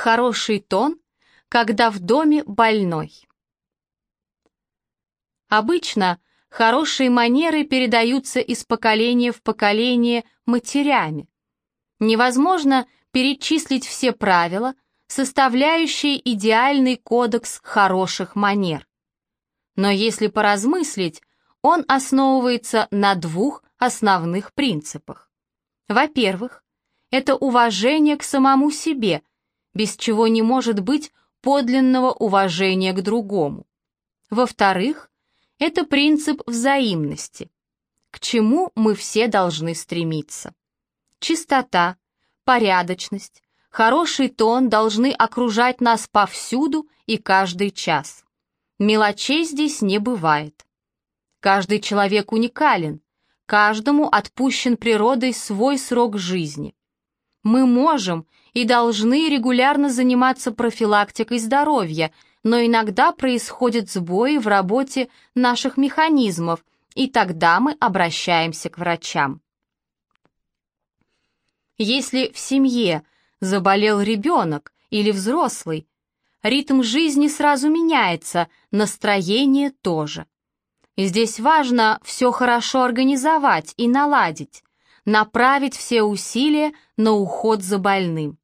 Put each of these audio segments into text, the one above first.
хороший тон, когда в доме больной. Обычно хорошие манеры передаются из поколения в поколение матерями. Невозможно перечислить все правила, составляющие идеальный кодекс хороших манер. Но если поразмыслить, он основывается на двух основных принципах. Во-первых, это уважение к самому себе, без чего не может быть подлинного уважения к другому. Во-вторых, это принцип взаимности, к чему мы все должны стремиться. Чистота, порядочность, хороший тон должны окружать нас повсюду и каждый час. Мелочей здесь не бывает. Каждый человек уникален, каждому отпущен природой свой срок жизни. Мы можем и должны регулярно заниматься профилактикой здоровья, но иногда происходят сбои в работе наших механизмов, и тогда мы обращаемся к врачам. Если в семье заболел ребенок или взрослый, ритм жизни сразу меняется, настроение тоже. Здесь важно все хорошо организовать и наладить, направить все усилия на уход за больным.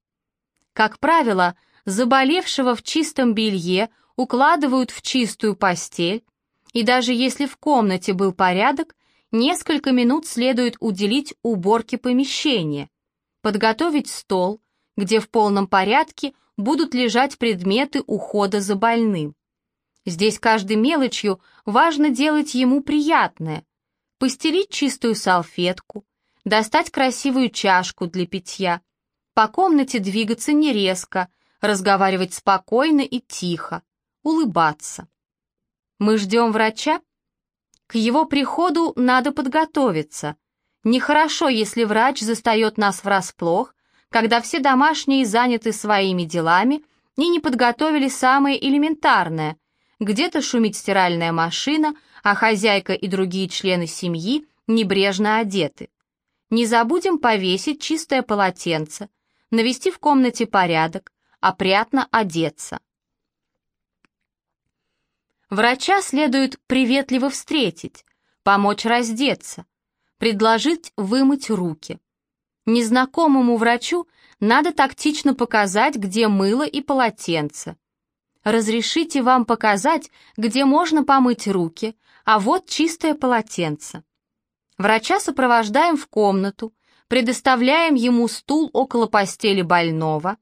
Как правило, заболевшего в чистом белье укладывают в чистую постель, и даже если в комнате был порядок, несколько минут следует уделить уборке помещения, подготовить стол, где в полном порядке будут лежать предметы ухода за больным. Здесь каждой мелочью важно делать ему приятное. Постелить чистую салфетку, достать красивую чашку для питья, по комнате двигаться не резко, разговаривать спокойно и тихо, улыбаться. Мы ждем врача? К его приходу надо подготовиться, Нехорошо, если врач застает нас врасплох, когда все домашние заняты своими делами и не подготовили самое элементарное. Где-то шумит стиральная машина, а хозяйка и другие члены семьи небрежно одеты. Не забудем повесить чистое полотенце, навести в комнате порядок, опрятно одеться. Врача следует приветливо встретить, помочь раздеться, предложить вымыть руки. Незнакомому врачу надо тактично показать, где мыло и полотенце. Разрешите вам показать, где можно помыть руки, а вот чистое полотенце. Врача сопровождаем в комнату, предоставляем ему стул около постели больного.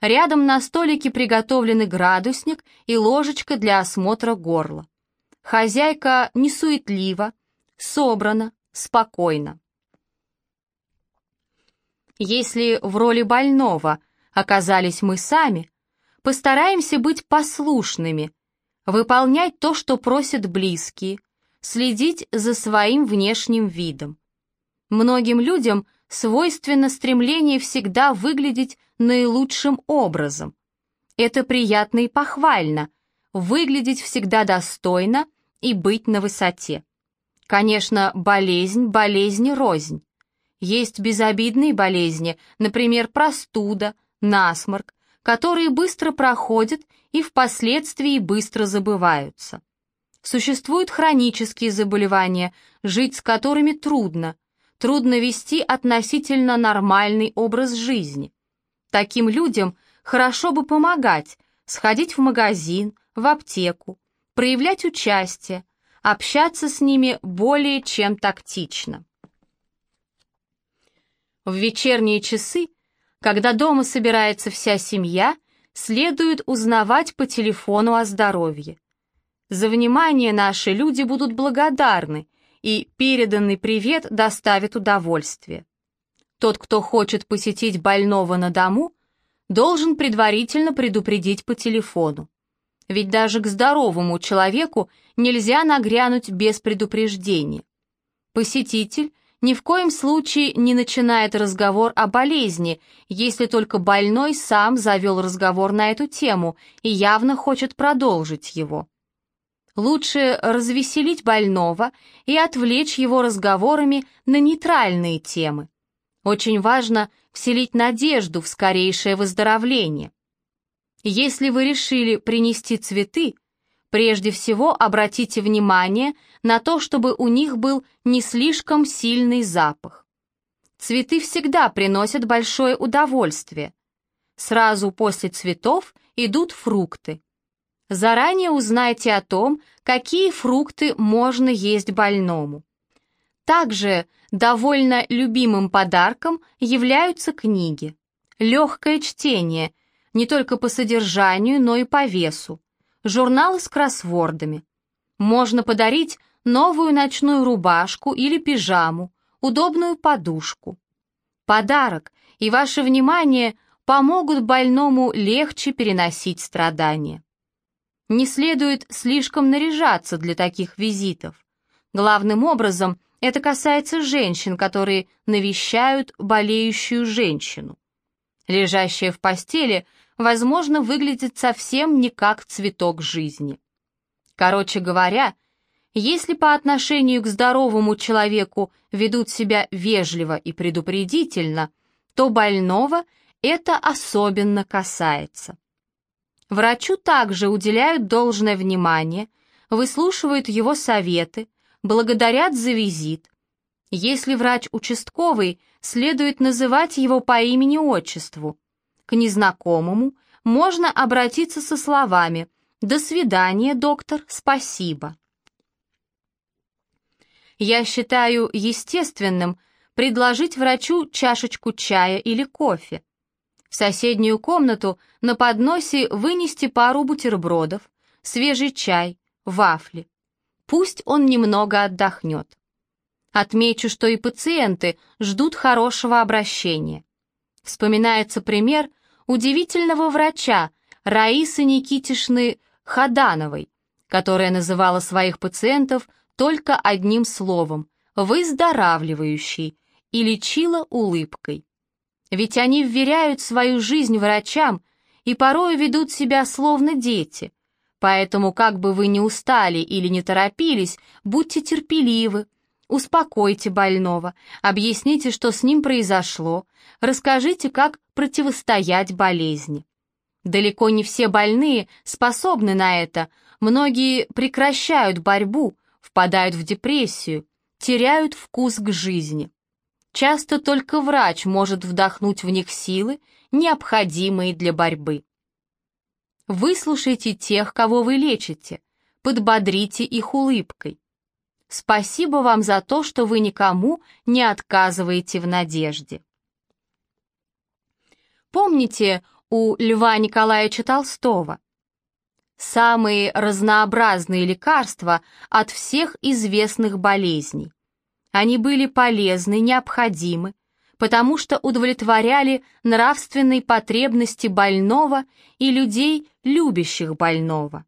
Рядом на столике приготовлены градусник и ложечка для осмотра горла. Хозяйка не суетлива, собрана, спокойно. Если в роли больного оказались мы сами, постараемся быть послушными, выполнять то, что просят близкие, следить за своим внешним видом. Многим людям свойственно стремление всегда выглядеть наилучшим образом. Это приятно и похвально, выглядеть всегда достойно и быть на высоте. Конечно, болезнь, болезнь рознь. Есть безобидные болезни, например, простуда, насморк, которые быстро проходят и впоследствии быстро забываются. Существуют хронические заболевания, жить с которыми трудно, трудно вести относительно нормальный образ жизни. Таким людям хорошо бы помогать, сходить в магазин, в аптеку, проявлять участие, общаться с ними более чем тактично. В вечерние часы, когда дома собирается вся семья, следует узнавать по телефону о здоровье. За внимание наши люди будут благодарны, и переданный привет доставит удовольствие. Тот, кто хочет посетить больного на дому, должен предварительно предупредить по телефону. Ведь даже к здоровому человеку нельзя нагрянуть без предупреждения. Посетитель ни в коем случае не начинает разговор о болезни, если только больной сам завел разговор на эту тему и явно хочет продолжить его. Лучше развеселить больного и отвлечь его разговорами на нейтральные темы. Очень важно вселить надежду в скорейшее выздоровление. Если вы решили принести цветы, прежде всего обратите внимание на то, чтобы у них был не слишком сильный запах. Цветы всегда приносят большое удовольствие. Сразу после цветов идут фрукты. Заранее узнайте о том, какие фрукты можно есть больному. Также довольно любимым подарком являются книги. Легкое чтение, не только по содержанию, но и по весу. Журналы с кроссвордами. Можно подарить новую ночную рубашку или пижаму, удобную подушку. Подарок и ваше внимание помогут больному легче переносить страдания. Не следует слишком наряжаться для таких визитов. Главным образом – это касается женщин, которые навещают болеющую женщину. Лежащая в постели, возможно, выглядит совсем не как цветок жизни. Короче говоря, если по отношению к здоровому человеку ведут себя вежливо и предупредительно, то больного это особенно касается. Врачу также уделяют должное внимание, выслушивают его советы, благодарят за визит. Если врач участковый, следует называть его по имени-отчеству. К незнакомому можно обратиться со словами «До свидания, доктор, спасибо». Я считаю естественным предложить врачу чашечку чая или кофе. В соседнюю комнату на подносе вынести пару бутербродов, свежий чай, вафли. Пусть он немного отдохнет. Отмечу, что и пациенты ждут хорошего обращения. Вспоминается пример удивительного врача Раисы Никитишны Хадановой, которая называла своих пациентов только одним словом «выздоравливающий» и лечила улыбкой. Ведь они вверяют свою жизнь врачам и порой ведут себя словно дети, Поэтому, как бы вы ни устали или не торопились, будьте терпеливы, успокойте больного, объясните, что с ним произошло, расскажите, как противостоять болезни. Далеко не все больные способны на это, многие прекращают борьбу, впадают в депрессию, теряют вкус к жизни. Часто только врач может вдохнуть в них силы, необходимые для борьбы. Выслушайте тех, кого вы лечите, подбодрите их улыбкой. Спасибо вам за то, что вы никому не отказываете в надежде. Помните у Льва Николаевича Толстого? Самые разнообразные лекарства от всех известных болезней. Они были полезны, необходимы, потому что удовлетворяли нравственные потребности больного и людей, любящих больного.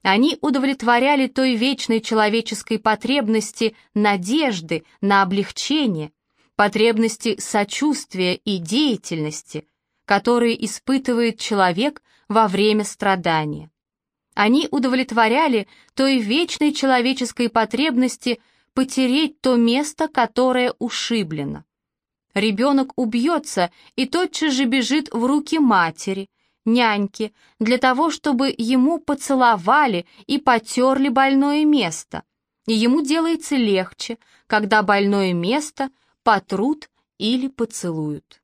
Они удовлетворяли той вечной человеческой потребности надежды на облегчение, потребности сочувствия и деятельности, которые испытывает человек во время страдания. Они удовлетворяли той вечной человеческой потребности потереть то место, которое ушиблено. Ребенок убьется и тотчас же бежит в руки матери, няньки, для того, чтобы ему поцеловали и потерли больное место. И ему делается легче, когда больное место потрут или поцелуют.